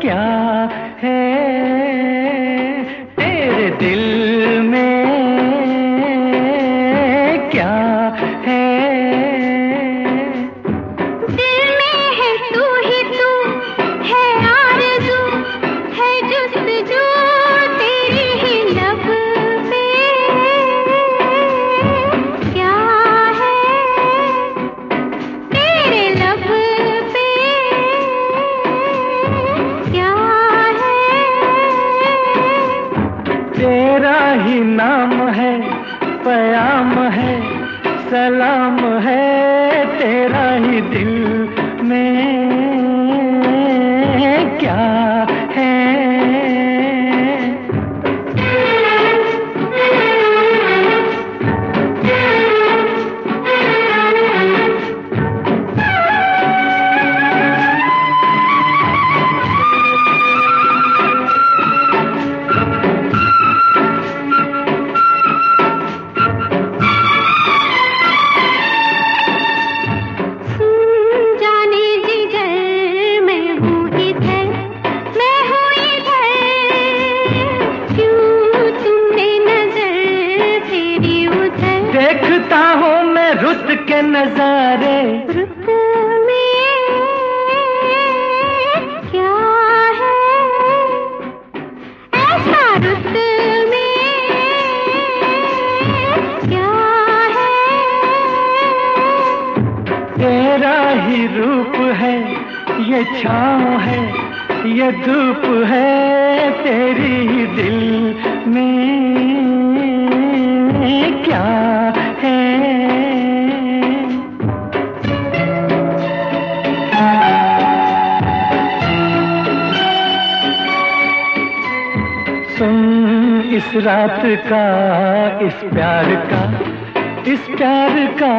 क्या है ही नाम है प्याम है सलाम है तेरा ही दिल में। क्या रुत के नजारे। रुत में क्या है? ऐसा रुत में क्या है? तेरा ही रूप है ये छाँव है ये धूप है तेरी दिल में। क्या इस रात का, इस प्यार का, इस प्यार का,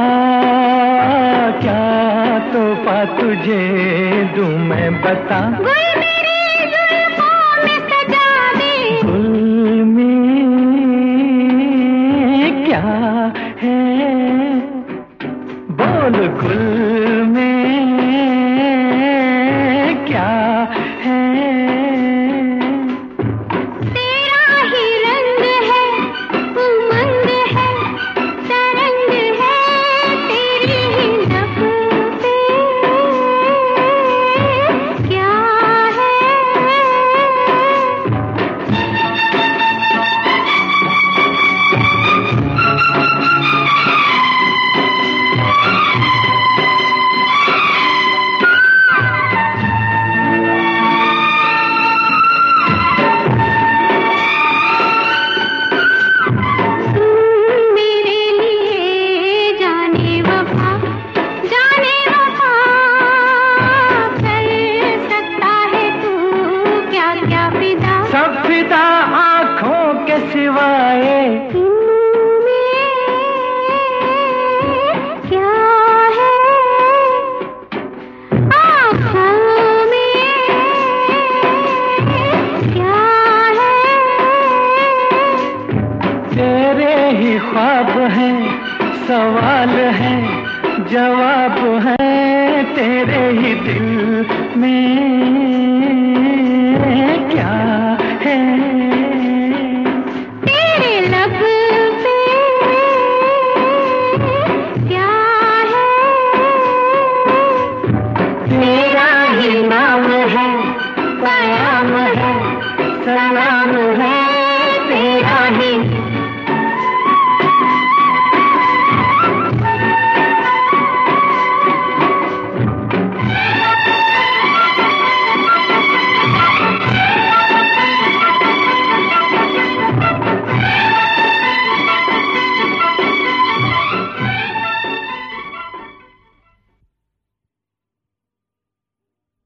क्या तोहफा तुझे दूँ मैं बता? ख्वाब है सवाल है जवाब है तेरे ही दिल में।